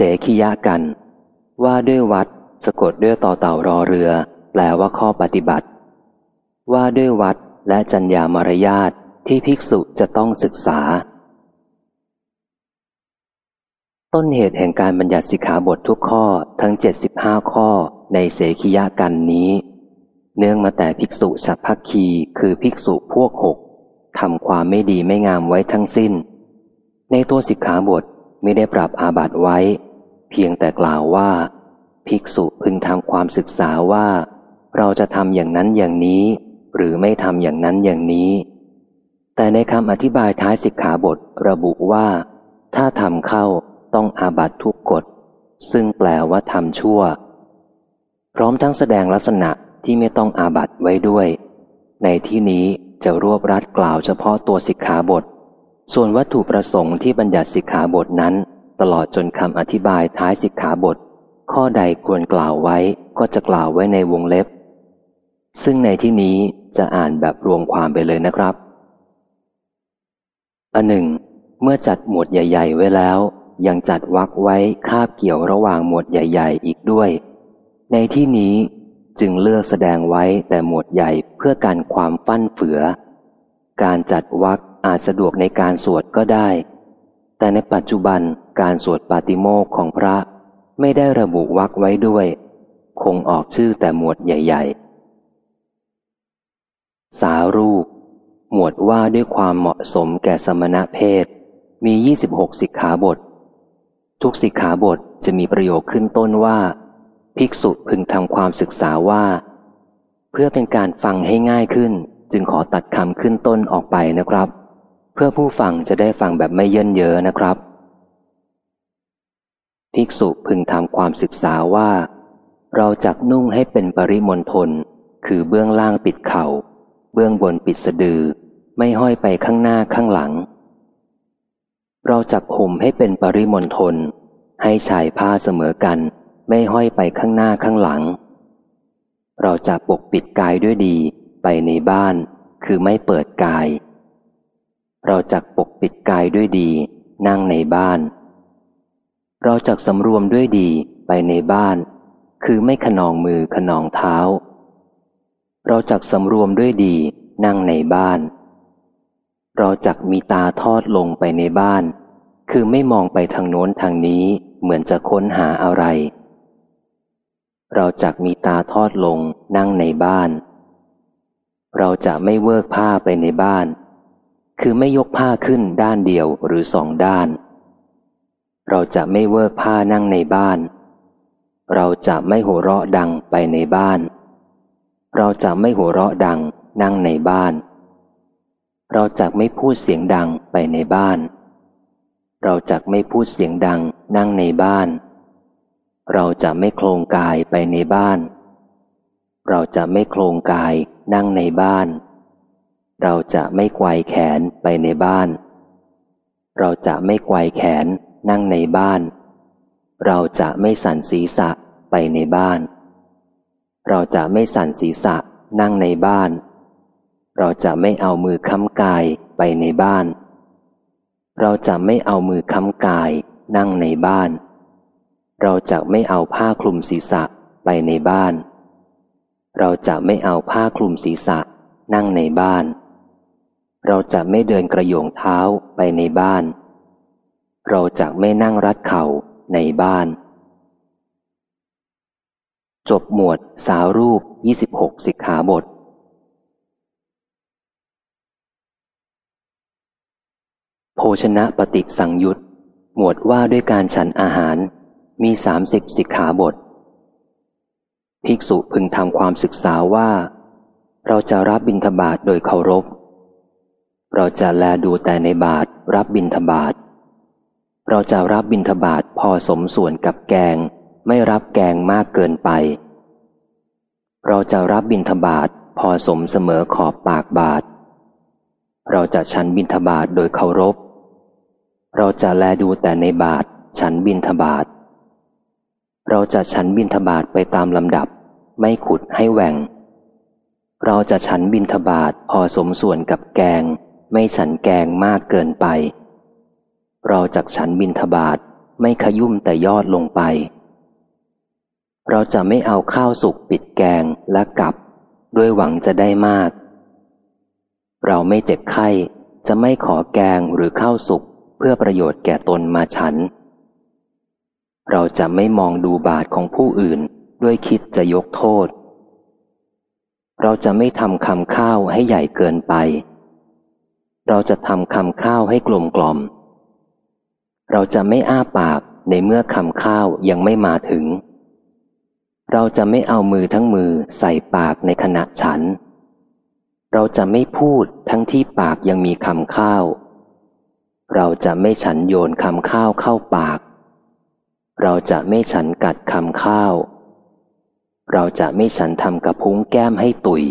เสขียะกัน ว่าด้วยวัด สะกดด้วยต่อเต่ารอเรือ แปลว่าข้อปฏิบัติ ว่าด้วยวัดและจัญญามารยาทที่ภิกษุจะต้องศึกษา ต้นเหตุแห่งการบัญญัติสิกขาบททุกข้อทั้ง 75 ข้อในเสขียะกันนี้ เนื่องมาแต่ภิกษุฉัพพคีคือภิกษุพวกหกทำความไม่ดีไม่งามไว้ทั้งสิ้น ในตัวสิกขาบทไม่ได้ปรับอาบัติไว้ เพียงแต่กล่าวว่า ภิกษุพึงทำความศึกษาว่า เราจะทำอย่างนั้นอย่างนี้ หรือไม่ทำอย่างนั้นอย่างนี้ แต่ในคำอธิบายท้ายสิกขาบทระบุว่า ถ้าทำเข้าต้องอาบัตทุกกฎ ซึ่งแปลว่าทำชั่ว พร้อมทั้งแสดงลักษณะที่ไม่ต้องอาบัตไว้ด้วย ในที่นี้จะรวบรัดกล่าวเฉพาะตัวสิกขาบท ส่วนวัตถุประสงค์ที่บัญญัติสิกขาบทนั้น ตลอดจนคำอธิบายท้ายสิกขาบท ข้อใดควรกล่าวไว้ก็จะกล่าวไว้ในวงเล็บ ซึ่งในที่นี้จะอ่านแบบรวมความไปเลยนะครับ อันหนึ่ง เมื่อจัดหมวดใหญ่ ๆ ไว้แล้ว ยังจัดวักไว้คาบเกี่ยวระหว่างหมวดใหญ่ ๆ อีกด้วย ในที่นี้จึงเลือกแสดงไว้แต่หมวดใหญ่เพื่อการความฟั่นเฟือ การจัดวักอาจสะดวกในการสวดก็ได้ แต่ในปัจจุบันการสวดปาติโมกของพระไม่ได้ระบุวักไว้ด้วย คงออกชื่อแต่หมวดใหญ่ ๆ สารูป หมวดว่าด้วยความเหมาะสมแก่สมณะเพศ มี 26 สิกขาบท ทุกสิกขาบทจะมีประโยคขึ้นต้นว่า ภิกษุพึงทำความศึกษาว่า เพื่อเป็นการฟังให้ง่ายขึ้น จึงขอตัดคำขึ้นต้นออกไปนะครับ พื่อผู้ฟังจะได้ฟังแบบไม่เยินเยอะนะครับ ภิกษุพึงทำความศึกษาว่า เราจักนุ่งให้เป็นปริมณฑลคือเบื้องล่างปิดเขา่า เบื้องบนปิดสะดือ ไม่ห้อยไปข้างหน้าข้างหลัง เราจักห่มให้เป็นปริมณฑลให้ชายผ้าเสมอกัน ไม่ห้อยไปข้างหน้าข้างหลัง เราจะปกปิดกายด้วยดีไปในบ้าน คือไม่เปิดกาย เราจะปกปิดกายด้วยดี นั่งในบ้าน เราจะสำรวมด้วยดีไปในบ้าน คือไม่ขนองมือขนองเท้า เราจะสำรวมด้วยดีนั่งในบ้าน เราจะมีตาทอดลงไปในบ้าน คือไม่มองไปทางโน้นทางนี้เหมือนจะค้นหาอะไร เราจักมีตาทอดลงนั่งในบ้าน เราจะไม่เวิกผ้าไปในบ้าน คือไม่ยกผ้าขึ้นด้านเดียวหรือสองด้าน เราจะไม่เวิกผ้านั่งในบ้าน เราจะไม่หัวเราะดังไปในบ้าน เราจะไม่หัวเราะดังนั่งในบ้าน เราจะไม่พูดเสียงดังไปในบ้าน เราจะไม่พูดเสียงดังนั่งในบ้าน เราจะไม่โครงกายไปในบ้าน เราจะไม่โครงกายนั่งในบ้าน เราจะไม่ไกวแขนไปในบ้าน เราจะไม่ไกวแขนนั่งในบ้าน เราจะไม่สั่นศีรษะไปในบ้าน เราจะไม่สั่นศีรษะนั่งในบ้าน เราจะไม่เอามือค้ำกายไปในบ้าน เราจะไม่เอามือค้ำกายนั่งในบ้าน เราจะไม่เอาผ้าคลุมศีรษะไปในบ้าน เราจะไม่เอาผ้าคลุมศีรษะนั่งในบ้าน เราจะไม่เดินกระโยงเท้าไปในบ้าน เราจะไม่นั่งรัดเข่าในบ้าน จบหมวดสาวรูป 26 สิกขาบท โภชนะปฏิสังยุตหมวดว่าด้วยการฉันอาหารมีสามสิบสิกขาบท ภิกษุพึงทำความศึกษาว่า เราจะรับบิณฑบาตโดยเคารพ เราจะแลดูแต่ในบาทรับบิณฑบาตเราจะรับบิณฑบาตพอสมส่วนกับแกง ไม่รับแกงมากเกินไป เราจะรับบิณฑบาตพอสมเสมอขอบปากบาท เราจะฉันบิณฑบาตโดยเคารพ เราจะแลดูแต่ในบาทฉันบิณฑบาตเราจะฉันบินทบาทไปตามลำดับ ไม่ขุดให้แหว่ง เราจะฉันบินทบาทพอสมส่วนกับแกง ไม่ฉันแกงมากเกินไป เราจะฉันบินทบาทไม่ขยุ่มแต่ยอดลงไป เราจะไม่เอาข้าวสุกปิดแกงและกับ ด้วยหวังจะได้มาก เราไม่เจ็บไข้จะไม่ขอแกงหรือข้าวสุกเพื่อประโยชน์แก่ตนมาฉัน เราจะไม่มองดูบาทของผู้อื่นด้วยคิดจะยกโทษ เราจะไม่ทำคำข้าวให้ใหญ่เกินไป เราจะทำคำข้าวให้กลมกล่อม เราจะไม่อ้าปากในเมื่อคำข้าวยังไม่มาถึง เราจะไม่เอามือทั้งมือใส่ปากในขณะฉัน เราจะไม่พูดทั้งที่ปากยังมีคำข้าว เราจะไม่ฉันโยนคำข้าวเข้าปาก เราจะไม่ฉันกัดคำข้าว เราจะไม่ฉันทำกระพุ้งแก้มให้ตุย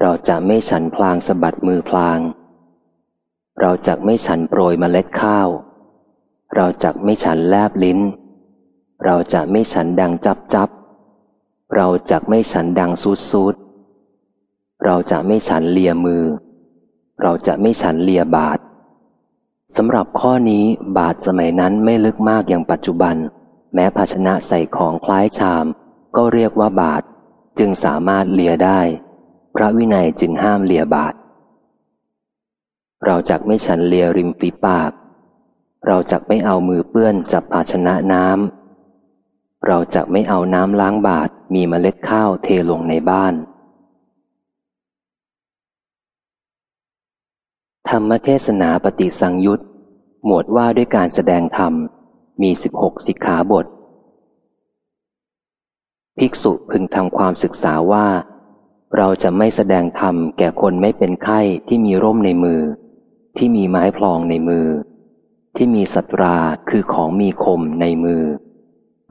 เราจะไม่ฉันพลางสะบัดมือพลาง เราจะไม่ฉันโปรยเมล็ดข้าว เราจะไม่ฉันแลบลิ้น เราจะไม่ฉันดังจับจับ เราจะไม่ฉันดังซูดซูดเราจะไม่ฉันเลียมือ เราจะไม่ฉันเลียบาทสำหรับข้อนี้บาทสมัยนั้นไม่ลึกมากอย่างปัจจุบัน แม้ภาชนะใส่ของคล้ายชาม ก็เรียกว่าบาท จึงสามารถเลียได้ พระวินัยจึงห้ามเลียบาท เราจักไม่ฉันเลียริมฝีปาก เราจักไม่เอามือเปื้อนจับภาชนะน้ำ เราจักไม่เอาน้ำล้างบาทมีเมล็ดข้าวเทลงในบ้าน ธรรมเทศนาปฏิสังยุตหมวดว่าด้วยการแสดงธรรม มีสิบหกสิกขาบท ภิกษุพึงทำความศึกษาว่า เราจะไม่แสดงธรรมแก่คนไม่เป็นไข้ที่มีร่มในมือ ที่มีไม้พลองในมือ ที่มีสัตราคือของมีคมในมือ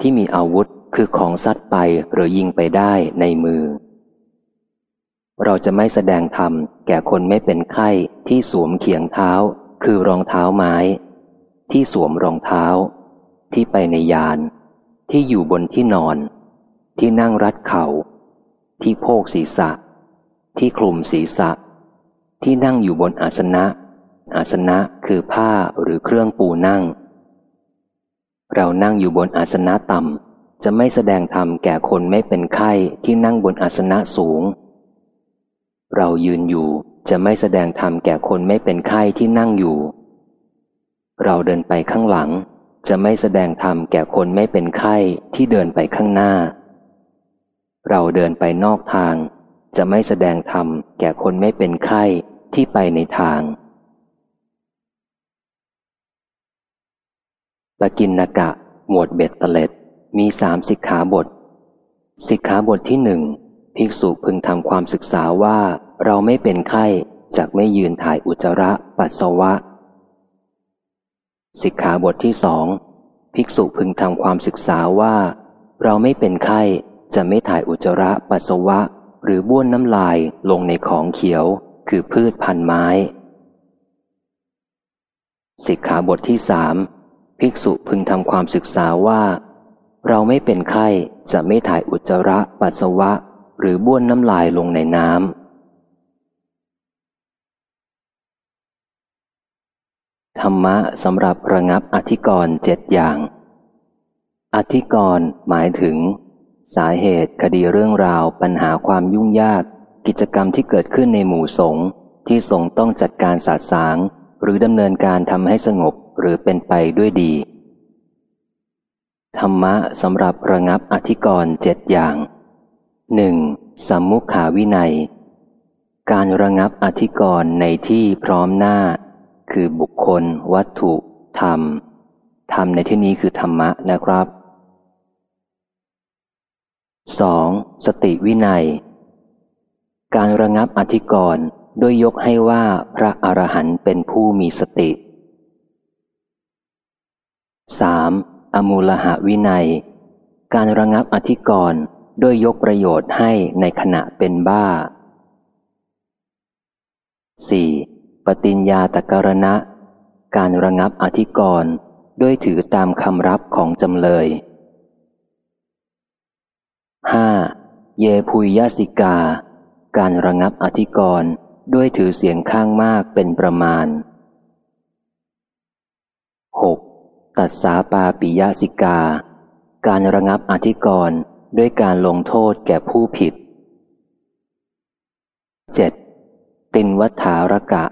ที่มีอาวุธคือของซัดไปหรือยิงไปได้ในมือ เราจะไม่แสดงธรรมแก่คนไม่เป็นไข้ที่สวมเขียงเท้า คือรองเท้าไม้ ที่สวมรองเท้า ที่ไปในยาน ที่อยู่บนที่นอน ที่นั่งรัดเขา่า ที่โพกศีรษะ ที่คลุมศีรษะ ที่นั่งอยู่บนอาสนะ อาสนะคือผ้าหรือเครื่องปูนั่ง เรานั่งอยู่บนอาสนะต่ำจะไม่แสดงธรรมแก่คนไม่เป็นไข้ที่นั่งบนอาสนะสูง เรายืนอยู่จะไม่แสดงธรรมแก่คนไม่เป็นไข้ที่นั่งอยู่ เราเดินไปข้างหลัง จะไม่แสดงธรรมแก่คนไม่เป็นไข้ที่เดินไปข้างหน้า เราเดินไปนอกทาง จะไม่แสดงธรรมแก่คนไม่เป็นไข้ที่ไปในทางปกินนกะ หมวดเบ็ดตะเล็ด มีสามสิกขาบท สิกขาบทที่หนึ่งภิกษุพึงทำความศึกษาว่าเราไม่เป็นไข้จากไม่ยืนถ่ายอุจจาระปัสสาวะ สิกขาบทที่สองภิกษุพึงทำความศึกษาว่า เราไม่เป็นไข้ จะไม่ถ่ายอุจจาระปัสสาวะ หรือบ้วนน้ำลายลงในของเขียว คือพืชพันไม้ สิกขาบทที่สามภิกษุพึงทำความศึกษาว่า เราไม่เป็นไข้จะไม่ถ่ายอุจจาระปัสสาวะ หรือบ้วนน้ำลายลงในน้ำธรรมะสำหรับระงับอธิกรณ์เจ็ดอย่าง อธิกรณ์หมายถึง สาเหตุคดีเรื่องราวปัญหาความยุ่งยาก กิจกรรมที่เกิดขึ้นในหมู่สงฆ์ที่สงฆ์ต้องจัดการสาสาง หรือดำเนินการทำให้สงบหรือเป็นไปด้วยดี ธรรมะสำหรับระงับอธิกรณ์เจ็ดอย่างหนึ่งสัมมุขาวินัย การระงับอธิกรณ์ในที่พร้อมหน้า คือบุคคล วัตถุ ธรรม ธรรมในที่นี้คือธรรมะนะครับ 2. สติวินัย การระงับอธิกรณ์ด้วยยกให้ว่าพระอรหันต์เป็นผู้มีสติ 3. อมูลหะวินัย การระงับอธิกรณ์ด้วยยกประโยชน์ให้ในขณะเป็นบ้า 4. ปฏิญญาตกรณะ การระงับอธิกรณ์ด้วยถือตามคำรับของจำเลย ห้าเยพุยยสิกา การระงับอธิกรณ์ด้วยถือเสียงข้างมากเป็นประมาณ 6. ตัดสาปาปิยสิกา การระงับอธิกรณ์ด้วยการลงโทษแก่ผู้ผิด 7. ตินวัฏารกะ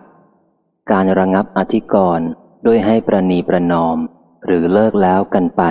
การระงับอธิกรณ์ด้วยให้ประนีประนอม หรือเลิกแล้วกันไป